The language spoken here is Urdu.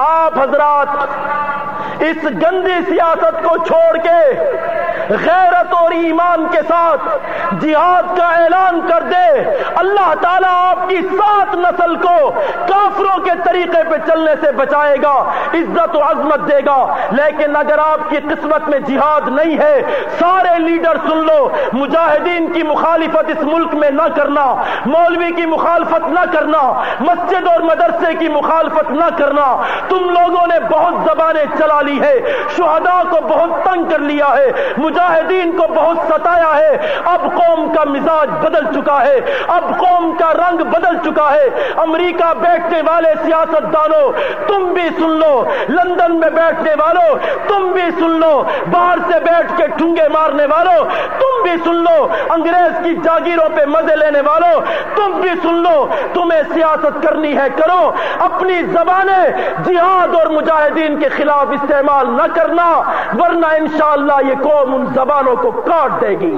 آپ حضرات اس گندی سیاست کو چھوڑ کے غیرت اور ایمان کے ساتھ جہاد کا اعلان کر دے، اللہ تعالیٰ آپ کی سات نسل کو کافروں کے طریقے پہ چلنے سے بچائے گا، عزت و عظمت دے گا۔ لیکن اگر آپ کی قسمت میں جہاد نہیں ہے، سارے لیڈر سن لو، مجاہدین کی مخالفت اس ملک میں نہ کرنا، مولوی کی مخالفت نہ کرنا، مسجد اور مدرسے کی مخالفت نہ کرنا۔ تم لوگوں نے بہت زبانیں چلا لی ہے شہداء کو بہت تنگ کر لیا ہے، مجاہدین کو بہت ستایا ہے۔ اب قوم کا مزاج بدل چکا ہے، اب قوم کا رنگ بدل چکا ہے۔ امریکہ بیٹھنے والے سیاست دانوں تم بھی سن لو، لندن میں بیٹھنے والوں تم بھی سن لو، باہر سے بیٹھ کے ٹھنگے مارنے والوں تم بھی سن لو، انگریز کی جاگیروں پہ مزے لینے والوں تم بھی سن لو، تمہیں سیاست کرنی ہے، کرو۔ اپنی زبانیں جہاد اور مجاہدین کے خلاف استعمال نہ کرنا، ورنہ انشاءاللہ یہ قوم ان زبانوں کو کاٹ دے گی۔